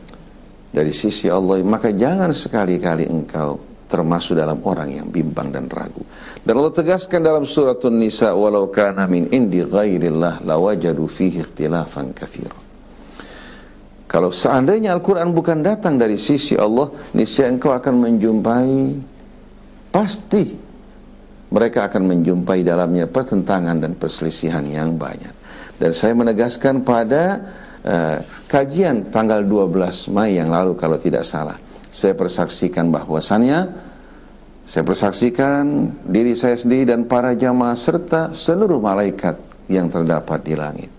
dari sisi Allah maka jangan sekali-kali engkau termasuk dalam orang yang bimbang dan ragu dan Allah tegaskan dalam surat An-Nisa walau kana min indi ghairillah lawajadu fihi ikhtilafan katsira kalau seandainya Al-Quran bukan datang dari sisi Allah niscaya engkau akan menjumpai pasti mereka akan menjumpai dalamnya pertentangan dan perselisihan yang banyak dan saya menegaskan pada uh, kajian tanggal 12 Mei yang lalu kalau tidak salah. Saya persaksikan bahwasannya saya persaksikan diri saya sendiri dan para jamaah serta seluruh malaikat yang terdapat di langit.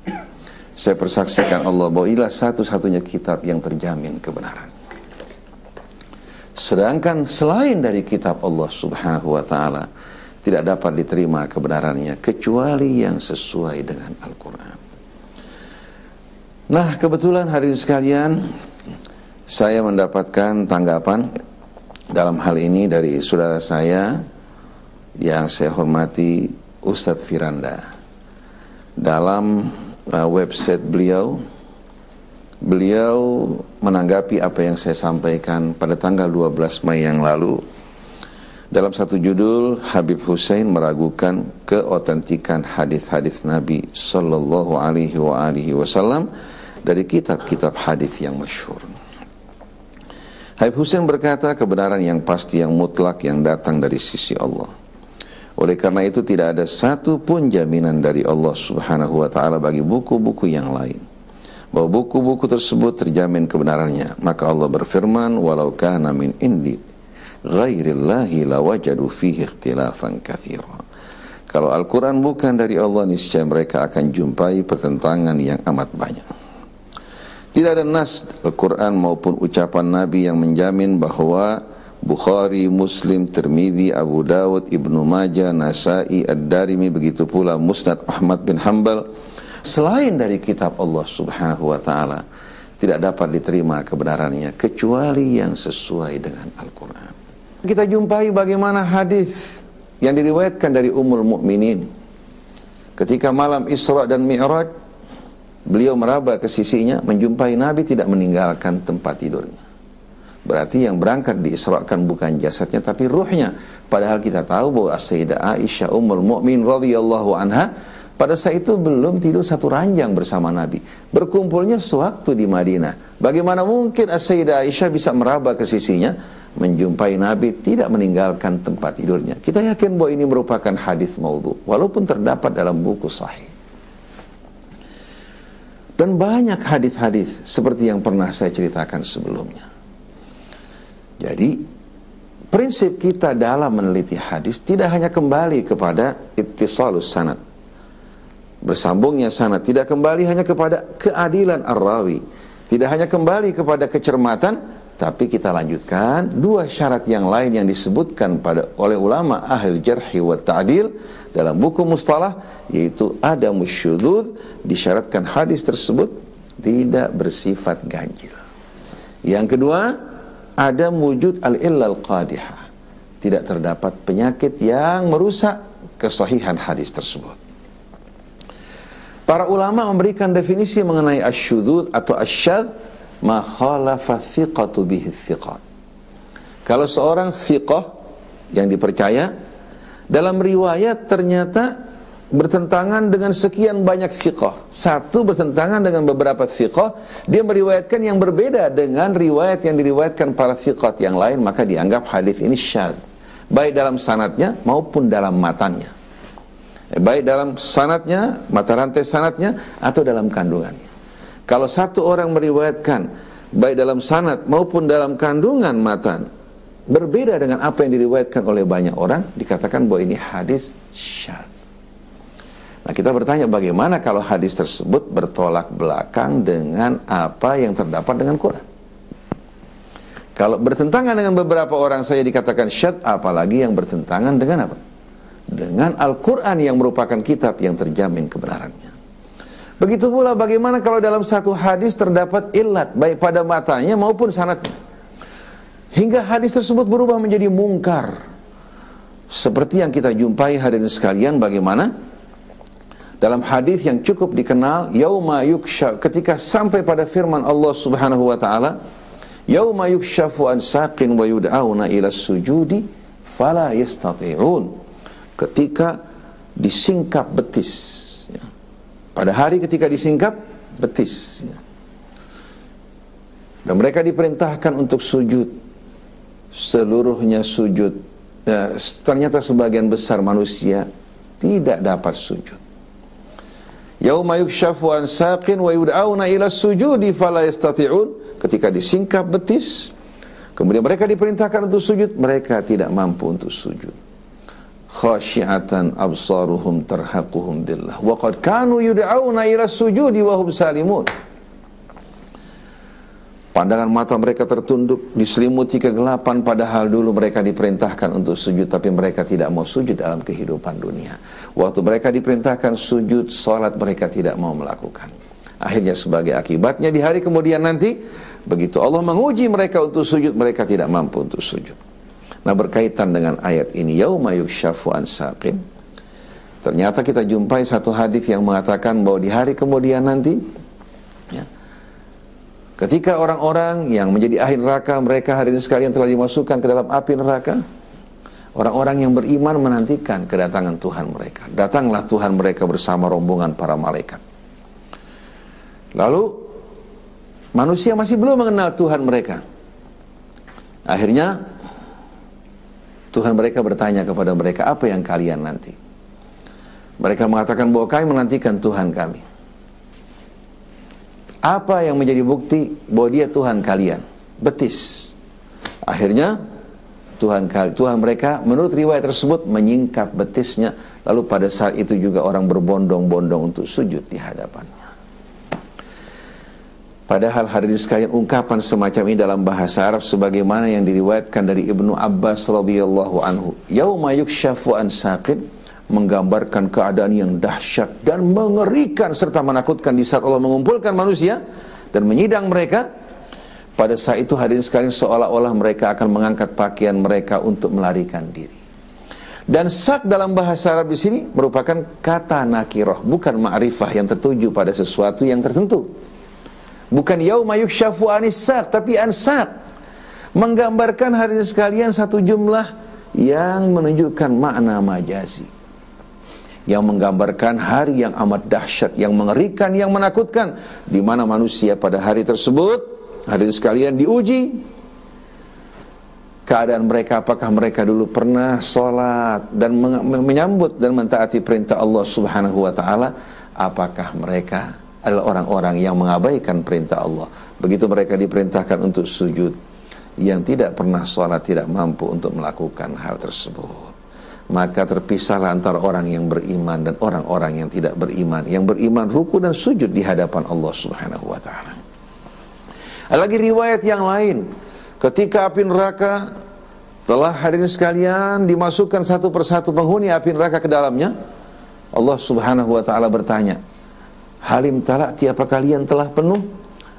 Saya persaksikan Allah bahwa inilah satu-satunya kitab yang terjamin kebenaran. Sedangkan selain dari kitab Allah Subhanahu wa taala tidak dapat diterima kebenarannya kecuali yang sesuai dengan Al-Qur'an. Nah kebetulan hari ini sekalian Saya mendapatkan tanggapan Dalam hal ini dari saudara saya Yang saya hormati Ustadz Firanda Dalam uh, website beliau Beliau menanggapi apa yang saya sampaikan pada tanggal 12 Mei yang lalu dalam satu judul Habib Hussein meragukan keotentikan hadis-hadis Nabi sallallahu alaihi wasallam dari kitab-kitab hadis yang masyhur. Habib Hussein berkata kebenaran yang pasti yang mutlak yang datang dari sisi Allah. Oleh karena itu tidak ada satu pun jaminan dari Allah Subhanahu wa taala bagi buku-buku yang lain bahwa buku-buku tersebut terjamin kebenarannya. Maka Allah berfirman, "Walau kana min indi ghairillahi lawajadu fihi ikhtilafan katsira." Kalau Al-Quran bukan dari Allah, niscaya mereka akan jumpai pertentangan yang amat banyak. Tidak ada nas Al-Quran maupun ucapan Nabi yang menjamin bahwa Bukhari, Muslim, Tirmidzi, Abu Dawud, Ibnu Majah, Nasai, Ad-Darimi begitu pula Musnad Ahmad bin Hambal selain dari kitab Allah Subhanahu wa taala tidak dapat diterima kebenarannya kecuali yang sesuai dengan Al-Qur'an. Kita jumpai bagaimana hadis yang diriwayatkan dari Ummul Mukminin ketika malam Isra dan Mi'raj beliau meraba ke sisinya menjumpai Nabi tidak meninggalkan tempat tidurnya. Berarti yang berangkat diisrakan bukan jasadnya tapi ruhnya. Padahal kita tahu bahwa Sayyidah Aisyah Ummul Mukmin radhiyallahu anha pada saat itu belum tidur satu ranjang bersama Nabi. Berkumpulnya sewaktu di Madinah. Bagaimana mungkin Sayyidah Aisyah bisa meraba ke sisinya? menjumpai Nabi tidak meninggalkan tempat tidurnya. Kita yakin bahwa ini merupakan hadis maudhu walaupun terdapat dalam buku sahih. Dan banyak hadis-hadis seperti yang pernah saya ceritakan sebelumnya. Jadi prinsip kita dalam meneliti hadis tidak hanya kembali kepada ittisalus sanad. Bersambungnya sanad tidak kembali hanya kepada keadilan ar-rawi. Tidak hanya kembali kepada kecermatan, tapi kita lanjutkan dua syarat yang lain yang disebutkan pada oleh ulama ahli jarhi wa ta'dil dalam buku mustalah yaitu ada musyudud disyaratkan hadis tersebut tidak bersifat ganjil. Yang kedua, ada wujud al-illal qadihah. Tidak terdapat penyakit yang merusak kesahihan hadis tersebut. Para ulama memberikan definisi mengenai asyudud atau asyad ma khalafa thiqatu bihi thiqat. Kalau seorang thiqah yang dipercaya dalam riwayat ternyata bertentangan dengan sekian banyak fiqh. Satu bertentangan dengan beberapa fiqh, dia meriwayatkan yang berbeda dengan riwayat yang diriwayatkan para fiqh yang lain, maka dianggap hadis ini syadz. Baik dalam sanatnya maupun dalam matanya. Eh, baik dalam sanatnya, mata rantai sanatnya atau dalam kandungannya. Kalau satu orang meriwayatkan baik dalam sanat maupun dalam kandungan matan berbeda dengan apa yang diriwayatkan oleh banyak orang dikatakan bahwa ini hadis syad. Nah kita bertanya bagaimana kalau hadis tersebut bertolak belakang dengan apa yang terdapat dengan Quran. Kalau bertentangan dengan beberapa orang saya dikatakan syad, apalagi yang bertentangan dengan apa? Dengan Al-Quran yang merupakan kitab yang terjamin kebenarannya. Begitu pula bagaimana kalau dalam satu hadis terdapat ilat baik pada matanya maupun sanatnya. Hingga hadis tersebut berubah menjadi mungkar. Seperti yang kita jumpai hadirin sekalian bagaimana? Dalam hadis yang cukup dikenal, yauma yuksha ketika sampai pada firman Allah Subhanahu wa taala, yauma yukshafu an saqin wa yud'auna ila sujudi fala yastati'un. Ketika disingkap betis. Ya. Pada hari ketika disingkap betis. Ya. Dan mereka diperintahkan untuk sujud seluruhnya sujud ya, ternyata sebagian besar manusia tidak dapat sujud. Yauma yukshafu an saqin wa yud'auna ila sujudi fala yastati'un. Ketika disingkap betis kemudian mereka diperintahkan untuk sujud mereka tidak mampu untuk sujud. Khasyiatan absaruhum tarhaquhum billah wa qad kanu yud'auna ila sujudi wa hum salimun Pandangan mata mereka tertunduk, diselimuti kegelapan padahal dulu mereka diperintahkan untuk sujud tapi mereka tidak mau sujud dalam kehidupan dunia. Waktu mereka diperintahkan sujud, salat mereka tidak mau melakukan. Akhirnya sebagai akibatnya di hari kemudian nanti begitu Allah menguji mereka untuk sujud, mereka tidak mampu untuk sujud. Nah berkaitan dengan ayat ini yauma yukshafu an saqin. Ternyata kita jumpai satu hadis yang mengatakan bahwa di hari kemudian nanti ya, Ketika orang-orang yang menjadi ahli neraka mereka hari ini sekalian telah dimasukkan ke dalam api neraka, orang-orang yang beriman menantikan kedatangan Tuhan mereka. Datanglah Tuhan mereka bersama rombongan para malaikat. Lalu manusia masih belum mengenal Tuhan mereka. Akhirnya Tuhan mereka bertanya kepada mereka, apa yang kalian nanti? Mereka mengatakan bahwa kami menantikan Tuhan kami. Apa yang menjadi bukti bahwa dia Tuhan kalian? Betis. Akhirnya Tuhan Tuhan mereka menurut riwayat tersebut menyingkap betisnya lalu pada saat itu juga orang berbondong-bondong untuk sujud di hadapannya. Padahal hari ini sekalian ungkapan semacam ini dalam bahasa Arab sebagaimana yang diriwayatkan dari Ibnu Abbas radhiyallahu anhu. Yauma yukshafu an saqin menggambarkan keadaan yang dahsyat dan mengerikan serta menakutkan di saat Allah mengumpulkan manusia dan menyidang mereka. Pada saat itu hadirin sekalian seolah-olah mereka akan mengangkat pakaian mereka untuk melarikan diri. Dan sak dalam bahasa Arab di sini merupakan kata nakiroh bukan ma'rifah yang tertuju pada sesuatu yang tertentu. Bukan yauma yukshafu anis sak tapi ansak menggambarkan hadirin sekalian satu jumlah yang menunjukkan makna majazi yang menggambarkan hari yang amat dahsyat, yang mengerikan, yang menakutkan di mana manusia pada hari tersebut hari sekalian diuji keadaan mereka apakah mereka dulu pernah sholat dan menyambut dan mentaati perintah Allah Subhanahu wa taala apakah mereka adalah orang-orang yang mengabaikan perintah Allah? Begitu mereka diperintahkan untuk sujud yang tidak pernah sholat tidak mampu untuk melakukan hal tersebut maka terpisahlah antara orang yang beriman dan orang-orang yang tidak beriman yang beriman ruku dan sujud di hadapan Allah Subhanahu wa taala lagi riwayat yang lain Ketika api neraka telah hadirin sekalian dimasukkan satu persatu penghuni api neraka ke dalamnya, Allah Subhanahu wa taala bertanya, "Halim talati apa kalian telah penuh?"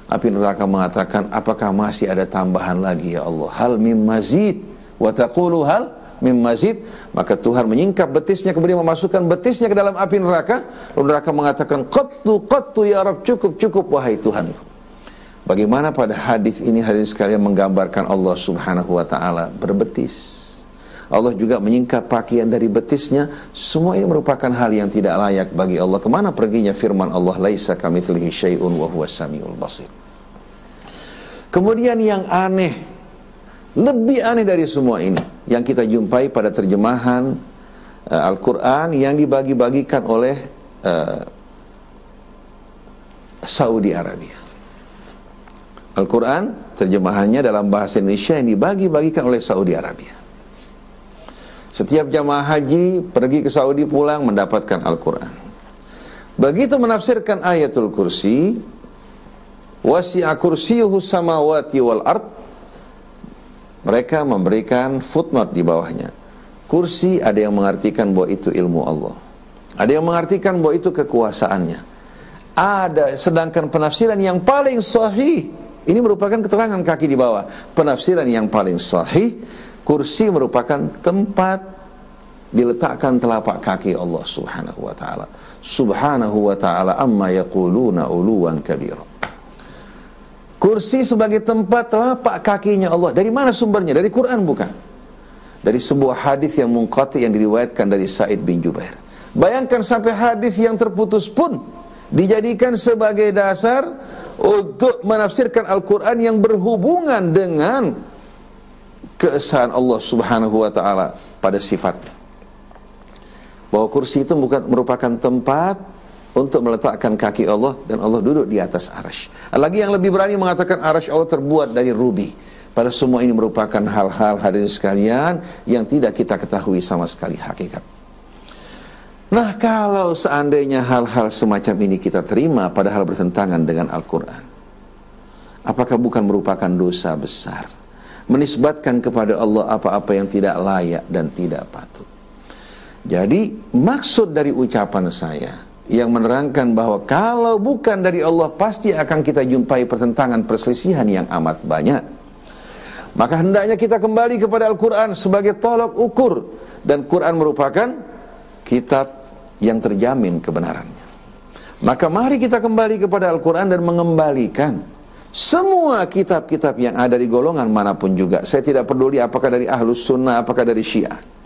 Api neraka mengatakan, "Apakah masih ada tambahan lagi ya Allah? Hal mim mazid wa taqulu hal mim mazid?" Maka Tuhan menyingkap betisnya kemudian memasukkan betisnya ke dalam api neraka. Lalu neraka mengatakan, "Qattu qattu ya Rabb, cukup cukup wahai Tuhanku." Bagaimana pada hadis ini hadis sekalian menggambarkan Allah Subhanahu wa taala berbetis. Allah juga menyingkap pakaian dari betisnya. Semua ini merupakan hal yang tidak layak bagi Allah. Ke mana perginya firman Allah, Laisa kamitslihi syai'un wa huwas samiul basir. Kemudian yang aneh, lebih aneh dari semua ini, yang kita jumpai pada terjemahan uh, Al-Quran yang dibagi-bagikan oleh uh, Saudi Arabia. Al-Quran terjemahannya dalam bahasa Indonesia yang dibagi-bagikan oleh Saudi Arabia. Setiap jamaah haji pergi ke Saudi pulang mendapatkan Al-Quran. Begitu menafsirkan ayatul kursi, wasi'a kursiyuhu samawati wal ard, mereka memberikan footnote di bawahnya. Kursi ada yang mengartikan bahwa itu ilmu Allah. Ada yang mengartikan bahwa itu kekuasaannya. Ada sedangkan penafsiran yang paling sahih ini merupakan keterangan kaki di bawah. Penafsiran yang paling sahih, kursi merupakan tempat diletakkan telapak kaki Allah Subhanahu wa taala. Subhanahu wa taala amma yaquluna uluwan kabira. Kursi sebagai tempat telapak kakinya Allah. Dari mana sumbernya? Dari Quran bukan? Dari sebuah hadis yang munqati yang diriwayatkan dari Said bin Jubair. Bayangkan sampai hadis yang terputus pun dijadikan sebagai dasar untuk menafsirkan Al-Quran yang berhubungan dengan keesahan Allah Subhanahu wa taala pada sifatnya. Bahwa kursi itu bukan merupakan tempat untuk meletakkan kaki Allah dan Allah duduk di atas arash. Lagi yang lebih berani mengatakan arash Allah terbuat dari rubi. Pada semua ini merupakan hal-hal hadirin sekalian yang tidak kita ketahui sama sekali hakikat. Nah kalau seandainya hal-hal semacam ini kita terima padahal bertentangan dengan Al-Quran Apakah bukan merupakan dosa besar Menisbatkan kepada Allah apa-apa yang tidak layak dan tidak patut Jadi maksud dari ucapan saya Yang menerangkan bahwa kalau bukan dari Allah Pasti akan kita jumpai pertentangan perselisihan yang amat banyak Maka hendaknya kita kembali kepada Al-Quran sebagai tolok ukur Dan Quran merupakan kitab yang terjamin kebenarannya. Maka mari kita kembali kepada Al-Quran dan mengembalikan semua kitab-kitab yang ada di golongan mana pun juga. Saya tidak peduli apakah dari Ahlus Sunnah, apakah dari Syiah.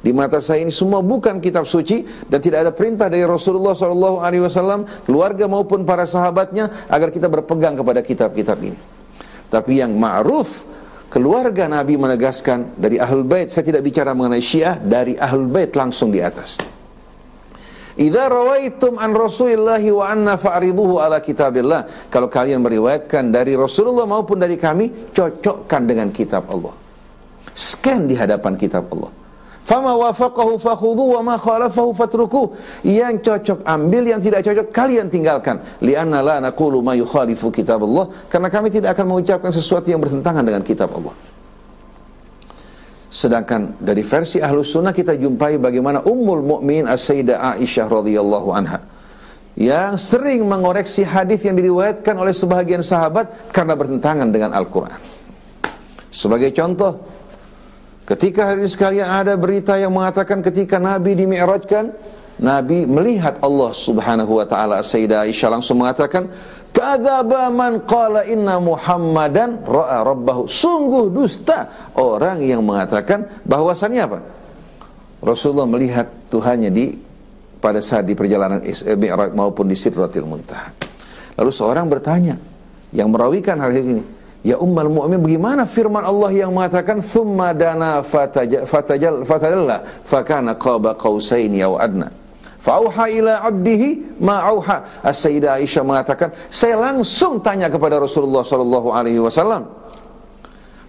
Di mata saya ini semua bukan kitab suci dan tidak ada perintah dari Rasulullah SAW, keluarga maupun para sahabatnya agar kita berpegang kepada kitab-kitab ini. Tapi yang ma'ruf keluarga Nabi menegaskan dari Ahlul Bait, saya tidak bicara mengenai Syiah, dari Ahlul Bait langsung di atas. Idza rawaitum an Rasulillah wa anna fa'riduhu ala kitabillah. Kalau kalian meriwayatkan dari Rasulullah maupun dari kami, cocokkan dengan kitab Allah. Scan di hadapan kitab Allah. Fama wafaqahu fakhudhu wa ma khalafahu fatruku. Yang cocok ambil, yang tidak cocok kalian tinggalkan. Lianna la naqulu ma yukhalifu kitab Allah. Karena kami tidak akan mengucapkan sesuatu yang bertentangan dengan kitab Allah. Sedangkan dari versi Ahlus Sunnah kita jumpai bagaimana Ummul Mukmin As-Sayyidah Aisyah radhiyallahu anha yang sering mengoreksi hadis yang diriwayatkan oleh sebagian sahabat karena bertentangan dengan Al-Qur'an. Sebagai contoh, ketika hari sekalian ada berita yang mengatakan ketika Nabi dimi'rajkan, Nabi melihat Allah Subhanahu wa taala Sayyidah Aisyah langsung mengatakan Kadzaba man qala inna Muhammadan ra'a rabbahu. Sungguh dusta orang yang mengatakan bahwasannya apa? Rasulullah melihat Tuhannya di pada saat di perjalanan Mi'raj maupun di Sidratil Muntaha. Lalu seorang bertanya yang merawikan hal ini, Ya ummul mu'min bagaimana firman Allah yang mengatakan thumma dana fatajal fatajal fakana qaba qausaini aw adna. Fauha ila abdihi ma auha. As-Sayyidah Aisyah mengatakan, saya langsung tanya kepada Rasulullah sallallahu alaihi wasallam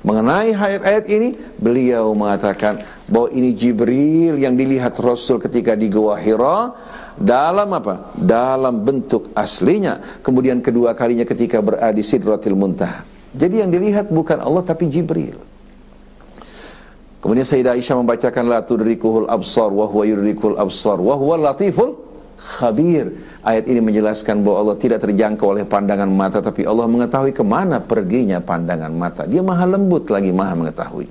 mengenai ayat-ayat ini. Beliau mengatakan bahwa ini Jibril yang dilihat Rasul ketika di Gua Hira dalam apa? Dalam bentuk aslinya. Kemudian kedua kalinya ketika berada di Sidratil Muntaha. Jadi yang dilihat bukan Allah tapi Jibril. Kemudian Sayyidah Aisyah membacakan la tudrikuhul absar wa huwa yudrikul absar wa huwa latiful khabir. Ayat ini menjelaskan bahwa Allah tidak terjangkau oleh pandangan mata tapi Allah mengetahui ke mana perginya pandangan mata. Dia maha lembut lagi maha mengetahui.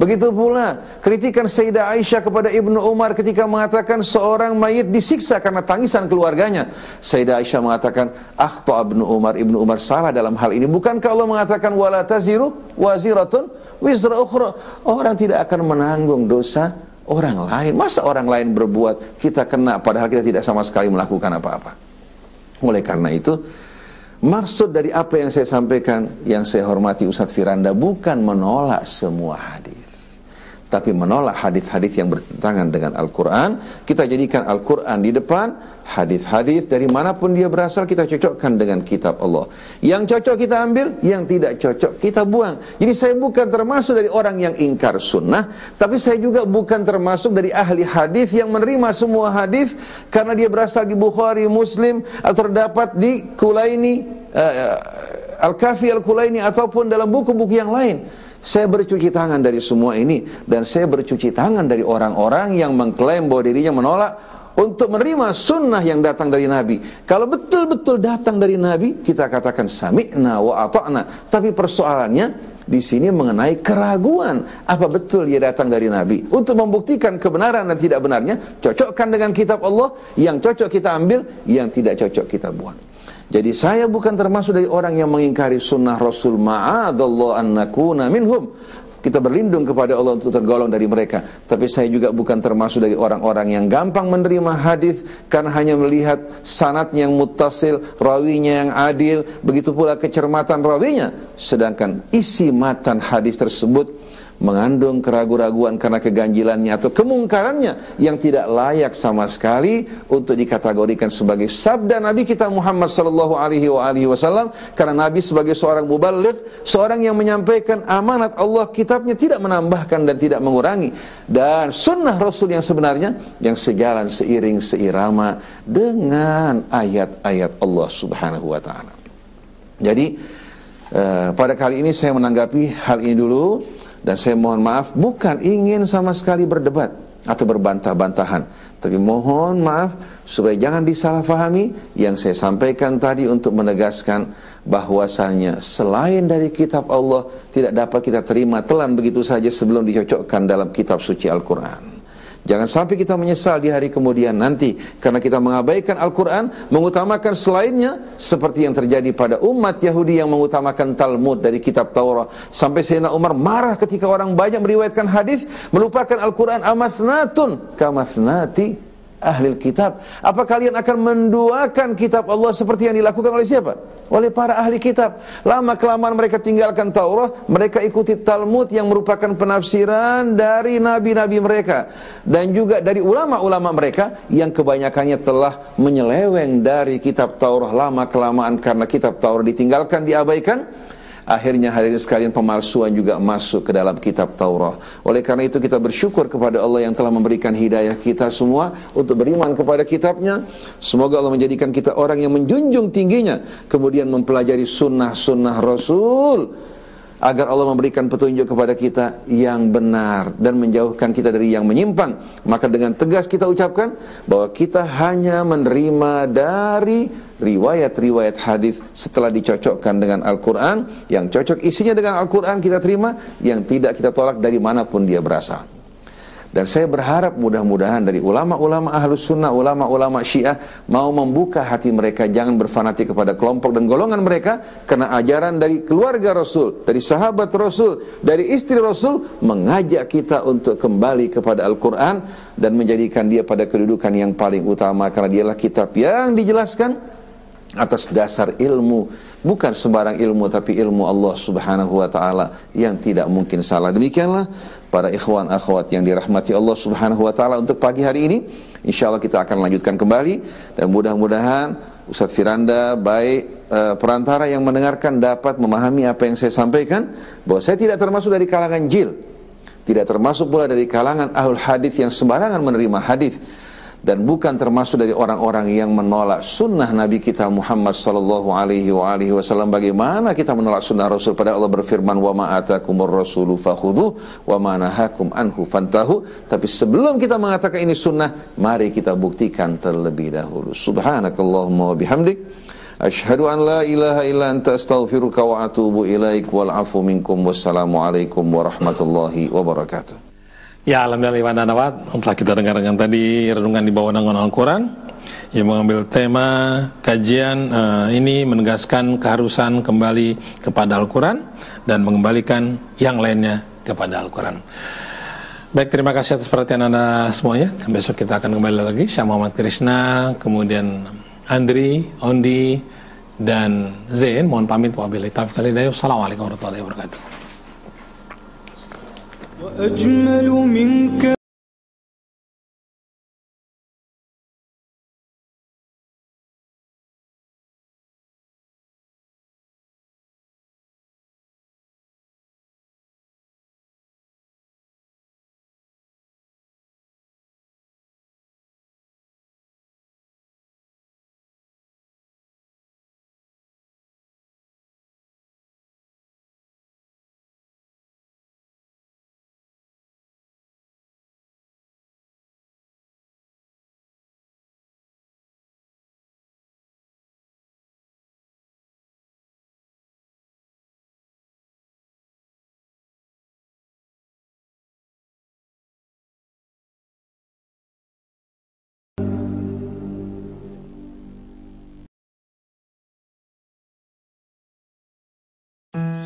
Begitu pula kritikan Sayyidah Aisyah kepada Ibnu Umar ketika mengatakan seorang mayit disiksa karena tangisan keluarganya. Sayyidah Aisyah mengatakan, "Akhta Ibnu Umar, Ibnu Umar salah dalam hal ini. Bukankah Allah mengatakan wala taziru waziratun wizra ukhra?" Orang tidak akan menanggung dosa orang lain. Masa orang lain berbuat kita kena padahal kita tidak sama sekali melakukan apa-apa. Oleh karena itu, Maksud dari apa yang saya sampaikan, yang saya hormati Ustadz Firanda bukan menolak semua hadis tapi menolak hadis-hadis yang bertentangan dengan Al-Quran. Kita jadikan Al-Quran di depan hadis-hadis dari mana pun dia berasal kita cocokkan dengan kitab Allah. Yang cocok kita ambil yang tidak cocok kita buang. Jadi saya bukan termasuk dari orang yang ingkar sunnah tapi saya juga bukan termasuk dari ahli hadis yang menerima semua hadis karena dia berasal di Bukhari Muslim atau terdapat di Kulaini uh, Al-Kafi Al-Kulaini ataupun dalam buku-buku yang lain saya bercuci tangan dari semua ini dan saya bercuci tangan dari orang-orang yang mengklaim bahwa dirinya menolak untuk menerima sunnah yang datang dari Nabi. Kalau betul-betul datang dari Nabi, kita katakan sami'na wa ata'na. Tapi persoalannya di sini mengenai keraguan apa betul dia datang dari Nabi. Untuk membuktikan kebenaran dan tidak benarnya, cocokkan dengan kitab Allah, yang cocok kita ambil, yang tidak cocok kita buang. Jadi saya bukan termasuk dari orang yang mengingkari sunnah Rasul ma'adallah an nakuna minhum. Kita berlindung kepada Allah untuk tergolong dari mereka. Tapi saya juga bukan termasuk dari orang-orang yang gampang menerima hadis karena hanya melihat sanat yang mutasil, rawinya yang adil, begitu pula kecermatan rawinya. Sedangkan isi matan hadis tersebut mengandung keraguan-raguan karena keganjilannya atau kemungkarannya yang tidak layak sama sekali untuk dikategorikan sebagai sabda Nabi kita Muhammad sallallahu alaihi wasallam. Karena Nabi sebagai seorang muballigh, seorang yang menyampaikan amanat Allah kitabnya tidak menambahkan dan tidak mengurangi. Dan sunnah Rasul yang sebenarnya yang sejalan seiring seirama dengan ayat-ayat Allah Subhanahu wa taala. Jadi uh, pada kali ini saya menanggapi hal ini dulu dan saya mohon maaf bukan ingin sama sekali berdebat atau berbantah-bantahan. Tapi mohon maaf supaya jangan disalahfahami yang saya sampaikan tadi untuk menegaskan bahwasannya selain dari kitab Allah tidak dapat kita terima telan begitu saja sebelum dicocokkan dalam kitab suci Al-Quran. Jangan sampai kita menyesal di hari kemudian nanti karena kita mengabaikan Al-Quran, mengutamakan selainnya seperti yang terjadi pada umat Yahudi yang mengutamakan Talmud dari kitab Taurat. Sampai Sayyidina Umar marah ketika orang banyak meriwayatkan hadis melupakan Al-Quran amathnatun kamathnati ahli kitab. Apa kalian akan menduakan kitab Allah seperti yang dilakukan oleh siapa? Oleh para ahli kitab. Lama kelamaan mereka tinggalkan Taurat, mereka ikuti Talmud yang merupakan penafsiran dari nabi-nabi mereka dan juga dari ulama-ulama mereka yang kebanyakannya telah menyeleweng dari kitab Taurat lama kelamaan karena kitab Taurat ditinggalkan, diabaikan Akhirnya hadirin sekalian pemalsuan juga masuk ke dalam kitab Taurat. Oleh karena itu kita bersyukur kepada Allah yang telah memberikan hidayah kita semua untuk beriman kepada kitabnya. Semoga Allah menjadikan kita orang yang menjunjung tingginya. Kemudian mempelajari sunnah-sunnah Rasul agar Allah memberikan petunjuk kepada kita yang benar dan menjauhkan kita dari yang menyimpang. Maka dengan tegas kita ucapkan bahwa kita hanya menerima dari riwayat-riwayat hadis setelah dicocokkan dengan Al-Quran. Yang cocok isinya dengan Al-Quran kita terima, yang tidak kita tolak dari mana pun dia berasal. Dan saya berharap mudah-mudahan dari ulama-ulama ahlus sunnah, ulama-ulama syiah mau membuka hati mereka jangan berfanatik kepada kelompok dan golongan mereka karena ajaran dari keluarga Rasul, dari sahabat Rasul, dari istri Rasul mengajak kita untuk kembali kepada Al-Quran dan menjadikan dia pada kedudukan yang paling utama karena dialah kitab yang dijelaskan atas dasar ilmu. Bukan sembarang ilmu tapi ilmu Allah Subhanahu wa taala yang tidak mungkin salah. Demikianlah para ikhwan akhwat yang dirahmati Allah Subhanahu wa taala untuk pagi hari ini. Insyaallah kita akan lanjutkan kembali dan mudah-mudahan Ustadz Firanda baik e, perantara yang mendengarkan dapat memahami apa yang saya sampaikan bahwa saya tidak termasuk dari kalangan jil tidak termasuk pula dari kalangan ahul hadis yang sembarangan menerima hadis dan bukan termasuk dari orang-orang yang menolak sunnah Nabi kita Muhammad sallallahu alaihi wa alihi wasallam. Bagaimana kita menolak sunnah Rasul? Pada Allah berfirman wa ma atakumur rasulu fakhudhu wa ma nahakum anhu fantahu. Tapi sebelum kita mengatakan ini sunnah mari kita buktikan terlebih dahulu. Subhanakallahumma wa bihamdik Ashhadu an la ilaha illa anta astaghfiruka wa atubu ilaik. Wal afu minkum. Wassalamu alaikum warahmatullahi wabarakatuh Ya Alhamdulillah dan Nawat. Telah kita dengarkan tadi Renungan di bawah naungan Al-Quran Yang mengambil tema Kajian uh, ini menegaskan Keharusan kembali kepada Al-Quran Dan mengembalikan Yang lainnya kepada Al-Quran. Baik terima kasih atas perhatian Anda semuanya. Besok kita akan kembali lagi. Syah Muhammad Krishna Kemudian Andri, Ondi Dan Zain. Mohon pamit. Wabillahi Assalamualaikum warahmatullahi wabarakatuh وأجمل منك Mm-hmm.